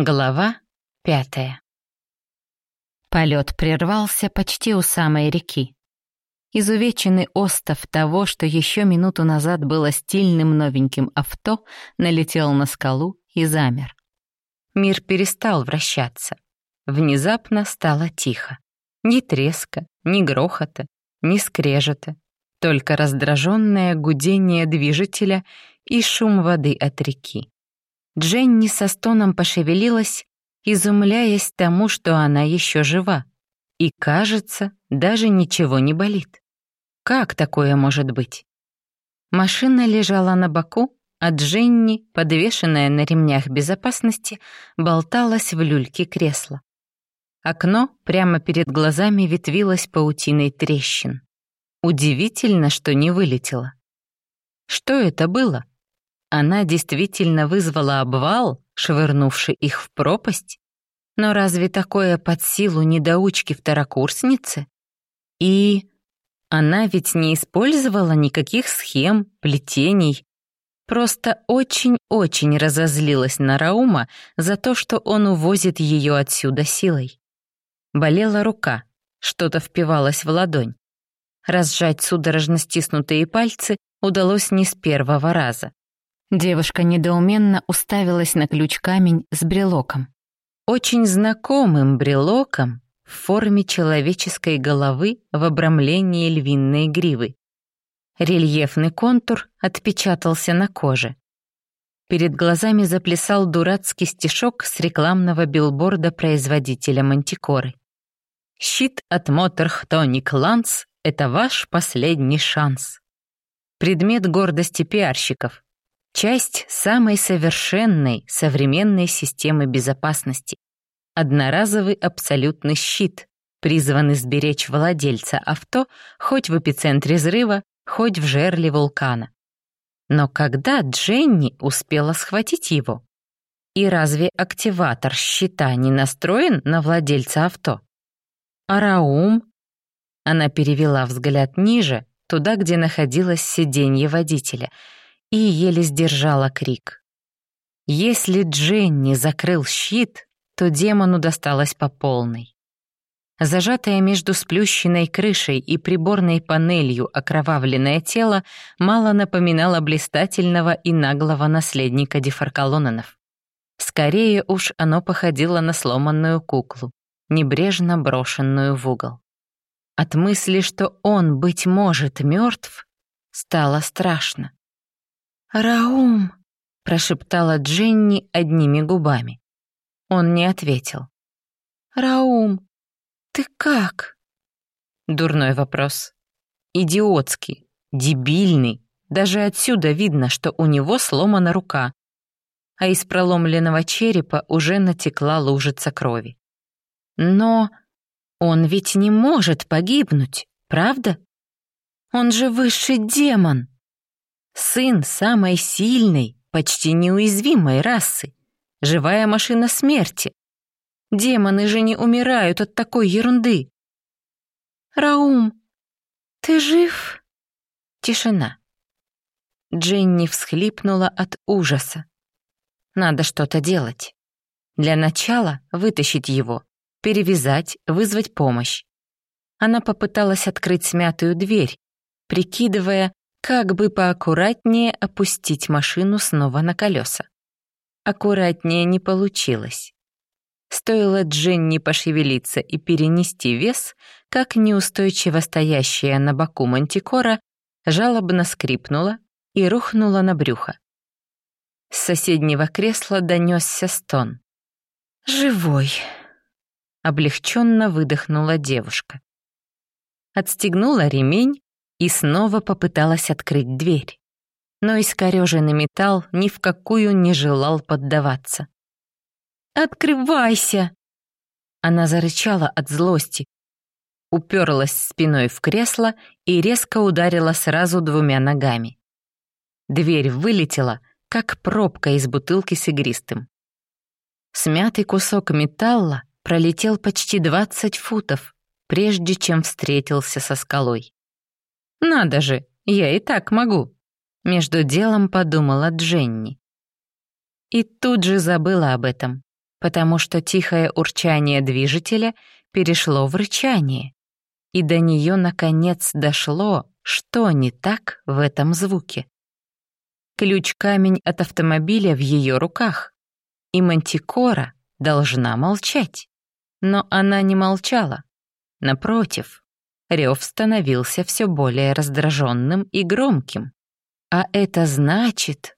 Глава пятая. Полет прервался почти у самой реки. Изувеченный остов того, что еще минуту назад было стильным новеньким авто, налетел на скалу и замер. Мир перестал вращаться. Внезапно стало тихо. Ни треска, ни грохота, ни скрежета, только раздраженное гудение движителя и шум воды от реки. Дженни со стоном пошевелилась, изумляясь тому, что она еще жива. И, кажется, даже ничего не болит. Как такое может быть? Машина лежала на боку, а Дженни, подвешенная на ремнях безопасности, болталась в люльке кресла. Окно прямо перед глазами ветвилось паутиной трещин. Удивительно, что не вылетело. Что это было? Она действительно вызвала обвал, швырнувший их в пропасть? Но разве такое под силу недоучки второкурсницы? И она ведь не использовала никаких схем, плетений. Просто очень-очень разозлилась на Раума за то, что он увозит ее отсюда силой. Болела рука, что-то впивалось в ладонь. Разжать судорожно стиснутые пальцы удалось не с первого раза. Девушка недоуменно уставилась на ключ-камень с брелоком. Очень знакомым брелоком в форме человеческой головы в обрамлении львиной гривы. Рельефный контур отпечатался на коже. Перед глазами заплясал дурацкий стишок с рекламного билборда производителя мантикоры. «Щит от Моторхтоник Ланс — это ваш последний шанс». Предмет гордости пиарщиков — часть самой совершенной современной системы безопасности. Одноразовый абсолютный щит, призванный сберечь владельца авто хоть в эпицентре взрыва, хоть в жерле вулкана. Но когда Дженни успела схватить его? И разве активатор щита не настроен на владельца авто? А Раум? Она перевела взгляд ниже, туда, где находилось сиденье водителя — и еле сдержала крик. Если Дженни закрыл щит, то демону досталось по полной. Зажатое между сплющенной крышей и приборной панелью окровавленное тело мало напоминало блистательного и наглого наследника Дефаркалоненов. Скорее уж оно походило на сломанную куклу, небрежно брошенную в угол. От мысли, что он, быть может, мертв, стало страшно. «Раум!» — прошептала Дженни одними губами. Он не ответил. «Раум, ты как?» Дурной вопрос. Идиотский, дебильный. Даже отсюда видно, что у него сломана рука, а из проломленного черепа уже натекла лужица крови. Но он ведь не может погибнуть, правда? Он же высший демон. Сын самой сильной, почти неуязвимой расы. Живая машина смерти. Демоны же не умирают от такой ерунды. «Раум, ты жив?» Тишина. Дженни всхлипнула от ужаса. Надо что-то делать. Для начала вытащить его, перевязать, вызвать помощь. Она попыталась открыть смятую дверь, прикидывая, как бы поаккуратнее опустить машину снова на колеса. Аккуратнее не получилось. Стоило Дженни пошевелиться и перенести вес, как неустойчиво стоящая на боку мантикора жалобно скрипнула и рухнула на брюхо. С соседнего кресла донесся стон. «Живой!» — облегченно выдохнула девушка. Отстегнула ремень и снова попыталась открыть дверь. Но искорёженный металл ни в какую не желал поддаваться. «Открывайся!» Она зарычала от злости, уперлась спиной в кресло и резко ударила сразу двумя ногами. Дверь вылетела, как пробка из бутылки с игристым. Смятый кусок металла пролетел почти 20 футов, прежде чем встретился со скалой. «Надо же, я и так могу», — между делом подумала Дженни. И тут же забыла об этом. потому что тихое урчание движителя перешло в рычание, и до нее наконец дошло, что не так в этом звуке. Ключ-камень от автомобиля в ее руках, и Мантикора должна молчать. Но она не молчала. Напротив, рев становился все более раздраженным и громким. А это значит...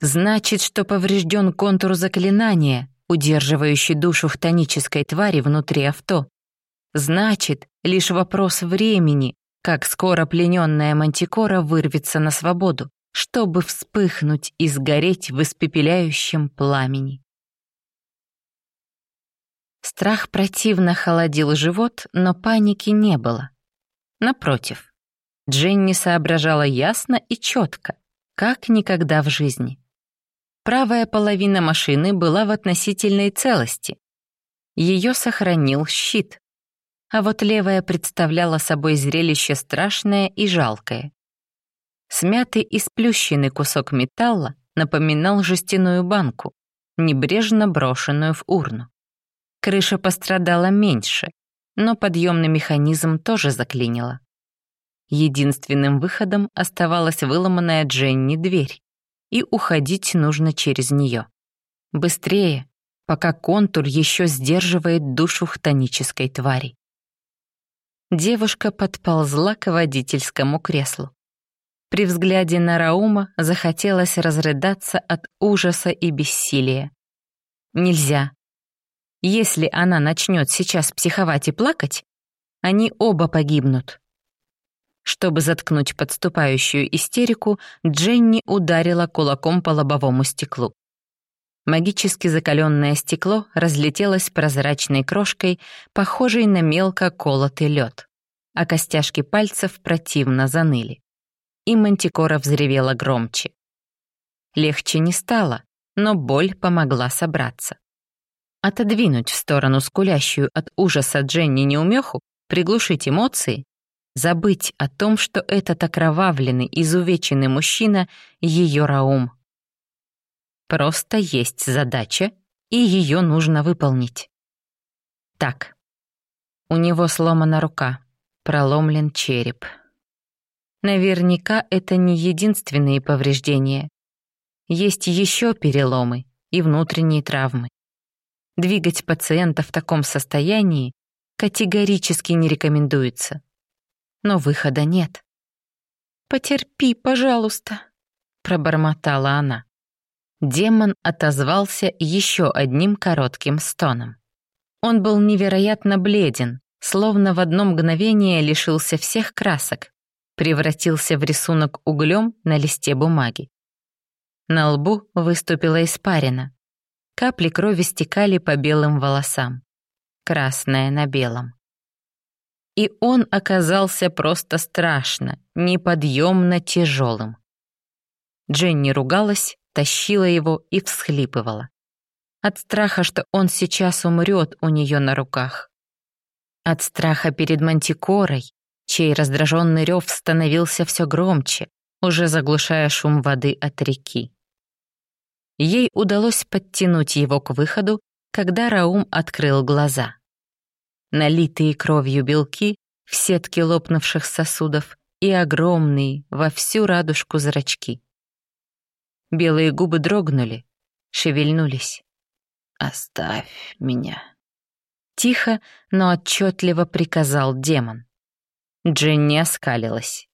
Значит, что поврежден контур заклинания, удерживающий душу хтонической твари внутри авто. Значит, лишь вопрос времени, как скоро плененная мантикора вырвется на свободу, чтобы вспыхнуть и сгореть в испепеляющем пламени. Страх противно холодил живот, но паники не было. Напротив, Дженни соображала ясно и четко, как никогда в жизни. Правая половина машины была в относительной целости. Ее сохранил щит. А вот левая представляла собой зрелище страшное и жалкое. Смятый и сплющенный кусок металла напоминал жестяную банку, небрежно брошенную в урну. Крыша пострадала меньше, но подъемный механизм тоже заклинило. Единственным выходом оставалась выломанная Дженни дверь и уходить нужно через нее. Быстрее, пока контур еще сдерживает душу хтонической твари. Девушка подползла к водительскому креслу. При взгляде на Раума захотелось разрыдаться от ужаса и бессилия. Нельзя. Если она начнет сейчас психовать и плакать, они оба погибнут. Чтобы заткнуть подступающую истерику, Дженни ударила кулаком по лобовому стеклу. Магически закаленное стекло разлетелось прозрачной крошкой, похожей на мелко колотый лед, а костяшки пальцев противно заныли. И мантикора взревела громче. Легче не стало, но боль помогла собраться. Отодвинуть в сторону скулящую от ужаса Дженни неумеху, приглушить эмоции забыть о том, что этот окровавленный, изувеченный мужчина — ее Раум. Просто есть задача, и ее нужно выполнить. Так, у него сломана рука, проломлен череп. Наверняка это не единственные повреждения. Есть еще переломы и внутренние травмы. Двигать пациента в таком состоянии категорически не рекомендуется но выхода нет. «Потерпи, пожалуйста», — пробормотала она. Демон отозвался еще одним коротким стоном. Он был невероятно бледен, словно в одно мгновение лишился всех красок, превратился в рисунок углем на листе бумаги. На лбу выступила испарина. Капли крови стекали по белым волосам. Красное на белом. И он оказался просто страшно, неподъемно тяжелым. Дженни ругалась, тащила его и всхлипывала. От страха, что он сейчас умрет у нее на руках. От страха перед мантикорой, чей раздраженный рев становился все громче, уже заглушая шум воды от реки. Ей удалось подтянуть его к выходу, когда Раум открыл глаза налитые кровью белки в сетке лопнувших сосудов и огромные во всю радужку зрачки. Белые губы дрогнули, шевельнулись. «Оставь меня», — тихо, но отчетливо приказал демон. Дженни оскалилась.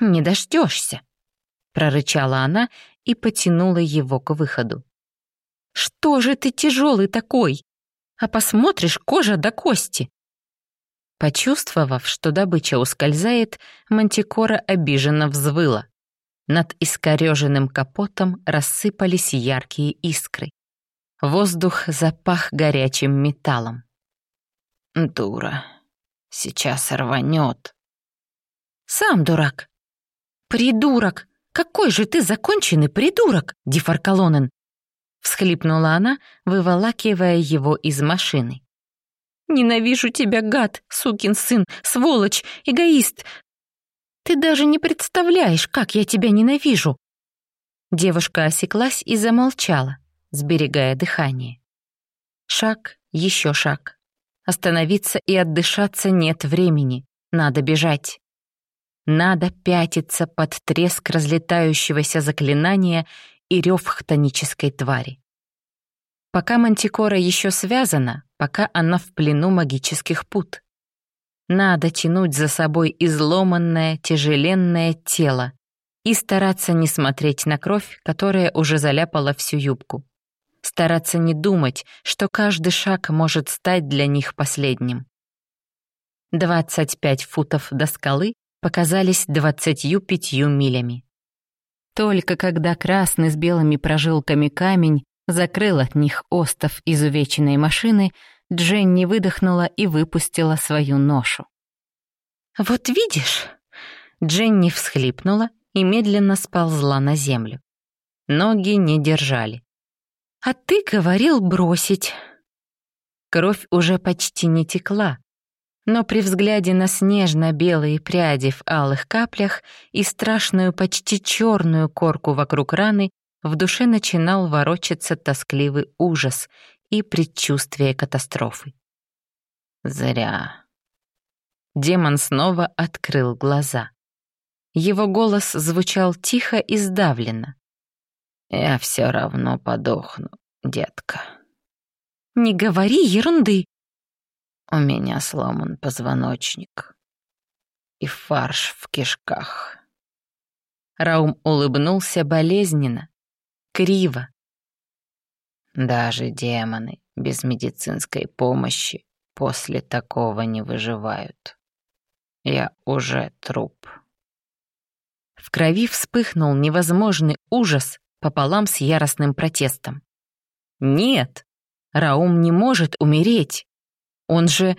«Не дождешься», — прорычала она и потянула его к выходу. «Что же ты тяжелый такой? А посмотришь, кожа до кости. Почувствовав, что добыча ускользает, Мантикора обиженно взвыла. Над искореженным капотом рассыпались яркие искры. Воздух запах горячим металлом. «Дура, сейчас рванет». «Сам дурак». «Придурок! Какой же ты законченный придурок, Дифаркалонен!» всхлипнула она, выволакивая его из машины. Ненавижу тебя, гад, сукин сын, сволочь, эгоист. Ты даже не представляешь, как я тебя ненавижу. Девушка осеклась и замолчала, сберегая дыхание. Шаг, еще шаг. Остановиться и отдышаться нет времени. Надо бежать. Надо пятиться под треск разлетающегося заклинания и рев хтонической твари. Пока Мантикора еще связана, пока она в плену магических пут. Надо тянуть за собой изломанное, тяжеленное тело и стараться не смотреть на кровь, которая уже заляпала всю юбку. Стараться не думать, что каждый шаг может стать для них последним. 25 футов до скалы показались 25 милями. Только когда красный с белыми прожилками камень закрыл от них остов изувеченной машины, Дженни выдохнула и выпустила свою ношу. «Вот видишь!» Дженни всхлипнула и медленно сползла на землю. Ноги не держали. «А ты говорил бросить!» Кровь уже почти не текла, но при взгляде на снежно-белые пряди в алых каплях и страшную почти черную корку вокруг раны в душе начинал ворочаться тоскливый ужас и предчувствие катастрофы. Зря. Демон снова открыл глаза. Его голос звучал тихо и сдавленно. «Я все равно подохну, детка». «Не говори ерунды!» У меня сломан позвоночник и фарш в кишках. Раум улыбнулся болезненно, криво. Даже демоны без медицинской помощи после такого не выживают. Я уже труп. В крови вспыхнул невозможный ужас пополам с яростным протестом. Нет, Раум не может умереть. Он же...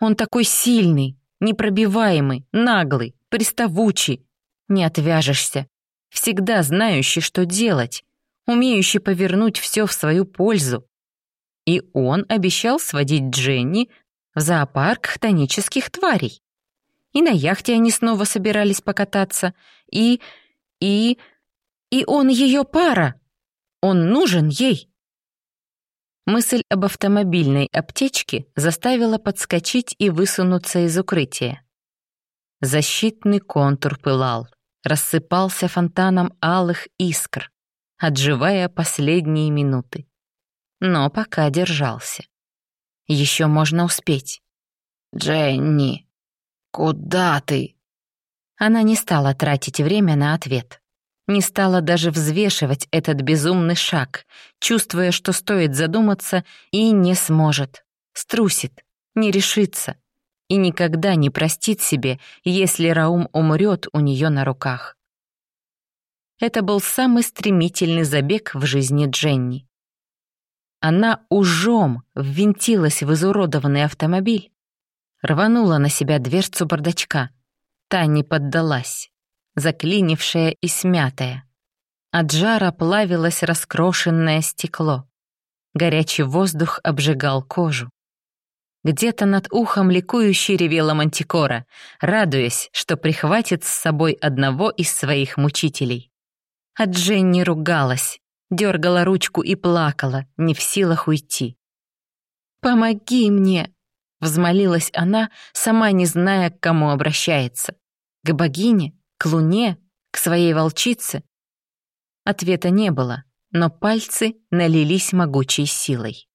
Он такой сильный, непробиваемый, наглый, приставучий. Не отвяжешься. Всегда знающий, что делать. Умеющий повернуть все в свою пользу. И он обещал сводить Дженни в зоопарк хтонических тварей. И на яхте они снова собирались покататься. И... и... и он ее пара. Он нужен ей. Мысль об автомобильной аптечке заставила подскочить и высунуться из укрытия. Защитный контур пылал, рассыпался фонтаном алых искр, отживая последние минуты. Но пока держался. Еще можно успеть. «Дженни, куда ты?» Она не стала тратить время на ответ не стала даже взвешивать этот безумный шаг, чувствуя, что стоит задуматься и не сможет, струсит, не решится и никогда не простит себе, если Раум умрет у нее на руках. Это был самый стремительный забег в жизни Дженни. Она ужом ввинтилась в изуродованный автомобиль, рванула на себя дверцу бардачка. Та не поддалась заклинившая и смятая. От жара плавилось раскрошенное стекло. Горячий воздух обжигал кожу. Где-то над ухом ликующе ревела мантикора, радуясь, что прихватит с собой одного из своих мучителей. А Дженни ругалась, дергала ручку и плакала, не в силах уйти. «Помоги мне!» — взмолилась она, сама не зная, к кому обращается. К богине к луне? К своей волчице? Ответа не было, но пальцы налились могучей силой.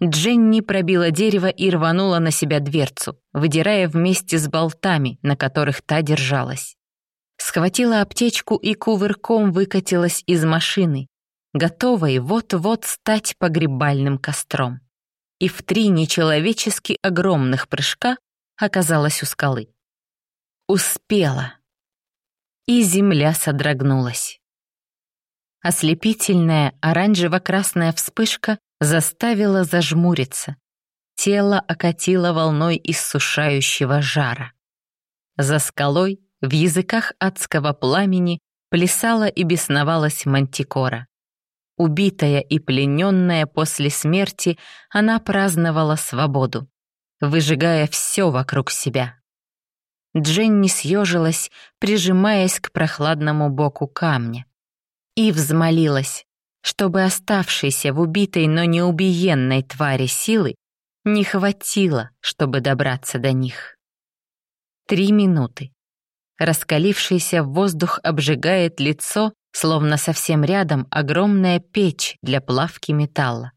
Дженни пробила дерево и рванула на себя дверцу, выдирая вместе с болтами, на которых та держалась. Схватила аптечку и кувырком выкатилась из машины, готовой вот-вот стать погребальным костром. И в три нечеловечески огромных прыжка оказалась у скалы. Успела и земля содрогнулась. Ослепительная оранжево-красная вспышка заставила зажмуриться. Тело окатило волной иссушающего жара. За скалой, в языках адского пламени, плясала и бесновалась мантикора. Убитая и плененная после смерти, она праздновала свободу, выжигая все вокруг себя. Дженни съежилась, прижимаясь к прохладному боку камня. И взмолилась. чтобы оставшейся в убитой, но неубиенной твари силы не хватило, чтобы добраться до них. Три минуты. Раскалившийся воздух обжигает лицо, словно совсем рядом огромная печь для плавки металла.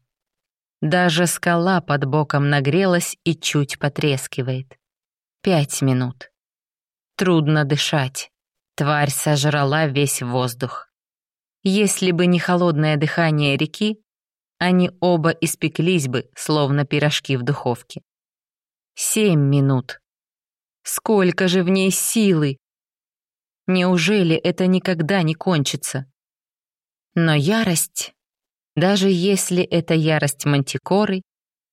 Даже скала под боком нагрелась и чуть потрескивает. Пять минут. Трудно дышать. Тварь сожрала весь воздух. Если бы не холодное дыхание реки, они оба испеклись бы, словно пирожки в духовке. Семь минут. Сколько же в ней силы! Неужели это никогда не кончится? Но ярость, даже если это ярость мантикоры,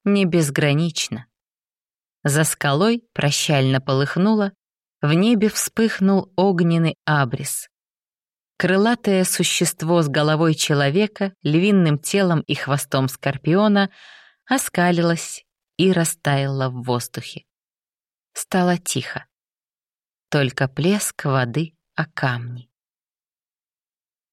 не безгранична. За скалой прощально полыхнуло, в небе вспыхнул огненный абрис. Крылатое существо с головой человека, львиным телом и хвостом скорпиона оскалилось и растаяло в воздухе. Стало тихо. Только плеск воды о камни.